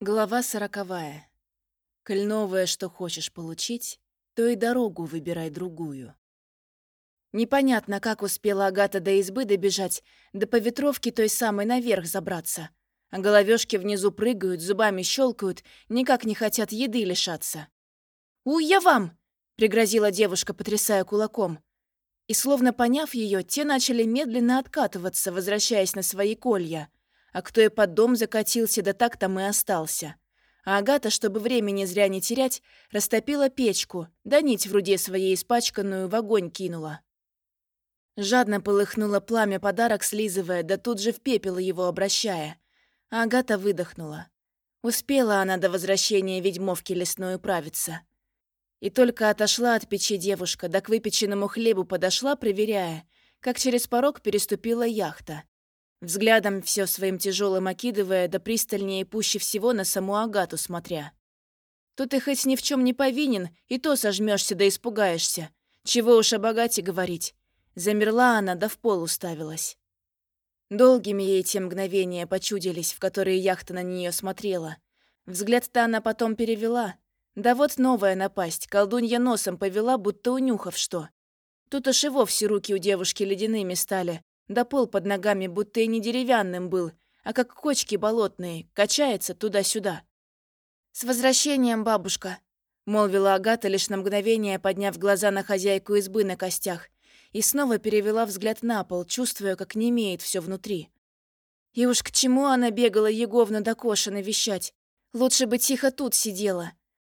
Глава сороковая. Коль новое, что хочешь получить, то и дорогу выбирай другую. Непонятно, как успела Агата до избы добежать, да по ветровке той самой наверх забраться. А головешки внизу прыгают, зубами щелкают, никак не хотят еды лишаться. «У, я вам!» — пригрозила девушка, потрясая кулаком. И, словно поняв ее, те начали медленно откатываться, возвращаясь на свои колья — а кто и под дом закатился, да так там и остался. А Агата, чтобы времени зря не терять, растопила печку, да нить в руде своей испачканную в огонь кинула. Жадно полыхнуло пламя подарок, слизывая, да тут же в пепел его обращая. А Агата выдохнула. Успела она до возвращения ведьмовки лесной управиться. И только отошла от печи девушка, да к выпеченному хлебу подошла, проверяя, как через порог переступила яхта. Взглядом все своим тяжелым окидывая, да пристальнее пуще всего на саму Агату смотря. Тут и хоть ни в чем не повинен, и то сожмешься да испугаешься. Чего уж о богате говорить. Замерла она, да в пол уставилась. Долгими ей те мгновения почудились, в которые яхта на нее смотрела. Взгляд-то она потом перевела. Да вот новая напасть, колдунья носом повела, будто унюхав что. Тут аж и вовсе руки у девушки ледяными стали, да пол под ногами будто и не деревянным был, а как кочки болотные, качается туда-сюда. «С возвращением, бабушка!» — молвила Агата, лишь на мгновение подняв глаза на хозяйку избы на костях, и снова перевела взгляд на пол, чувствуя, как немеет все внутри. И уж к чему она бегала Еговну до Коша навещать? Лучше бы тихо тут сидела.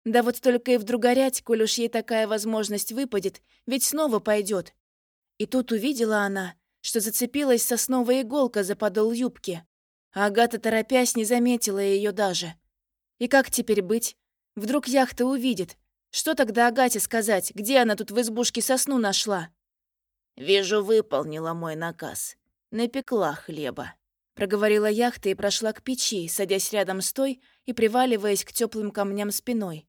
Да вот только и вдруг горять, коль уж ей такая возможность выпадет, ведь снова пойдет. И тут увидела она, что зацепилась сосновая иголка за подол юбки. Агата, торопясь, не заметила ее даже. И как теперь быть? Вдруг яхта увидит. Что тогда Агате сказать, где она тут в избушке сосну нашла? «Вижу, выполнила мой наказ. Напекла хлеба», — проговорила яхта и прошла к печи, садясь рядом с той и приваливаясь к теплым камням спиной.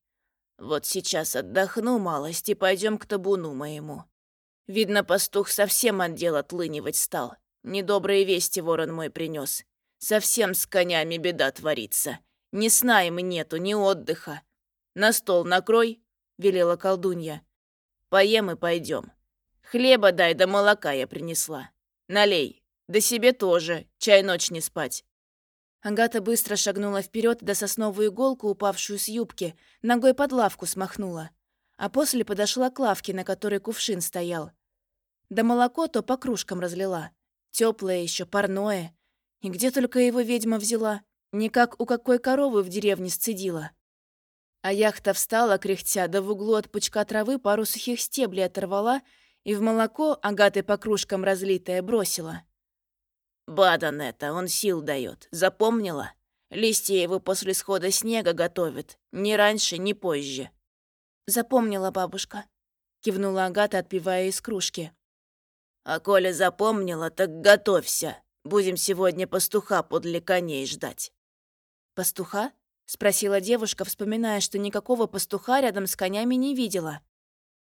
«Вот сейчас отдохну малость и пойдем к табуну моему. Видно, пастух совсем от дел отлынивать стал. Недобрые вести ворон мой принес. Совсем с конями беда творится. Ни сна им нету, ни отдыха. На стол накрой, велела колдунья. Поем и пойдем. Хлеба дай, да молока я принесла. Налей. Да себе тоже, чай ночь не спать. Агата быстро шагнула вперед, да сосновую иголку, упавшую с юбки, ногой под лавку смахнула а после подошла к лавке, на которой кувшин стоял. Да молоко то по кружкам разлила. Теплое еще, парное. И где только его ведьма взяла? Не как у какой коровы в деревне сцедила. А яхта встала, кряхтя, да в углу от пучка травы пару сухих стеблей оторвала и в молоко, агатой по кружкам разлитое, бросила. «Бадан это, он сил дает. Запомнила? Листья его после схода снега готовят. Ни раньше, ни позже. «Запомнила бабушка», — кивнула Агата, отпивая из кружки. «А коли запомнила, так готовься. Будем сегодня пастуха подле коней ждать». «Пастуха?» — спросила девушка, вспоминая, что никакого пастуха рядом с конями не видела.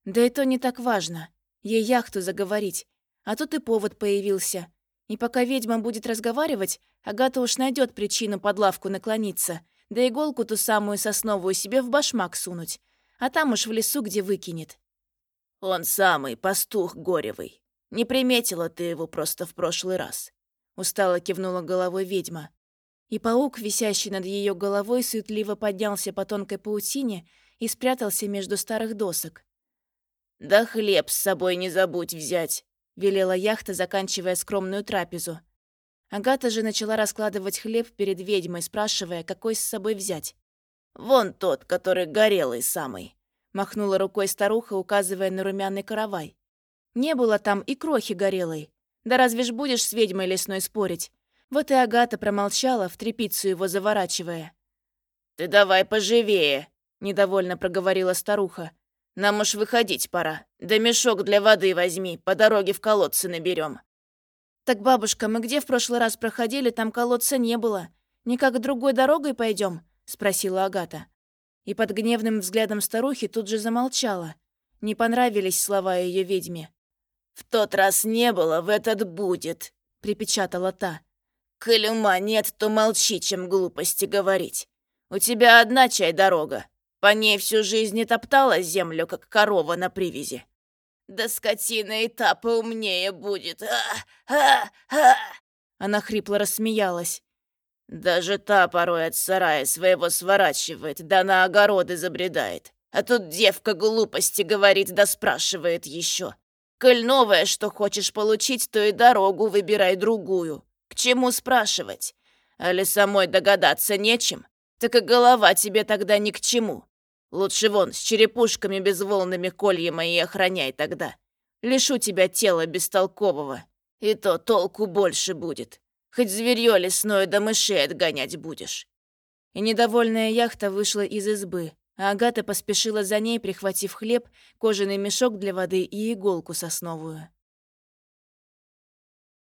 «Да это не так важно. Ей яхту заговорить. А тут и повод появился. И пока ведьма будет разговаривать, Агата уж найдет причину под лавку наклониться, да иголку ту самую сосновую себе в башмак сунуть а там уж в лесу, где выкинет. Он самый, пастух горевый. Не приметила ты его просто в прошлый раз. Устало кивнула головой ведьма. И паук, висящий над ее головой, суетливо поднялся по тонкой паутине и спрятался между старых досок. «Да хлеб с собой не забудь взять», — велела яхта, заканчивая скромную трапезу. Агата же начала раскладывать хлеб перед ведьмой, спрашивая, какой с собой взять. «Вон тот, который горелый самый», — махнула рукой старуха, указывая на румяный каравай. «Не было там и крохи горелой. Да разве ж будешь с ведьмой лесной спорить?» Вот и Агата промолчала, в трепицу его заворачивая. «Ты давай поживее», — недовольно проговорила старуха. «Нам уж выходить пора. Да мешок для воды возьми, по дороге в колодцы наберем. «Так, бабушка, мы где в прошлый раз проходили, там колодца не было. Никак другой дорогой пойдем? — спросила Агата. И под гневным взглядом старухи тут же замолчала. Не понравились слова ее ведьме. «В тот раз не было, в этот будет», — припечатала та. «Коль ума нет, то молчи, чем глупости говорить. У тебя одна чай-дорога. По ней всю жизнь не топтала землю, как корова на привязи. Да скотина и та поумнее будет. А, а, а. Она хрипло рассмеялась. Даже та порой от сарая своего сворачивает, да на огороды забредает. А тут девка глупости говорит, да спрашивает еще. Коль новое, что хочешь получить, то и дорогу выбирай другую. К чему спрашивать? Али самой догадаться нечем? Так и голова тебе тогда ни к чему. Лучше вон, с черепушками безволными колья мои охраняй тогда. Лишу тебя тела бестолкового, и то толку больше будет. Хоть зверьё лесное до мышей отгонять будешь». И недовольная яхта вышла из избы, а Агата поспешила за ней, прихватив хлеб, кожаный мешок для воды и иголку сосновую.